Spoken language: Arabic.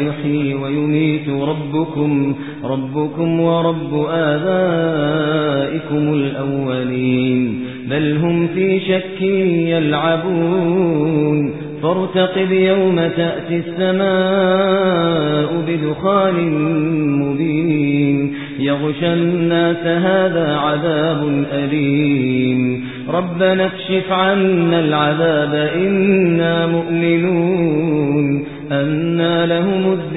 يحيي ويميت ربكم ربكم ورب آبائكم الأولين. بل هم في شك يلعبون. فارتقب يوم تأتي السماء بدخان مبين. يغشى الناس هذا عذاب أليم. ربنا اكشف عنا العذاب إنا مؤمنون.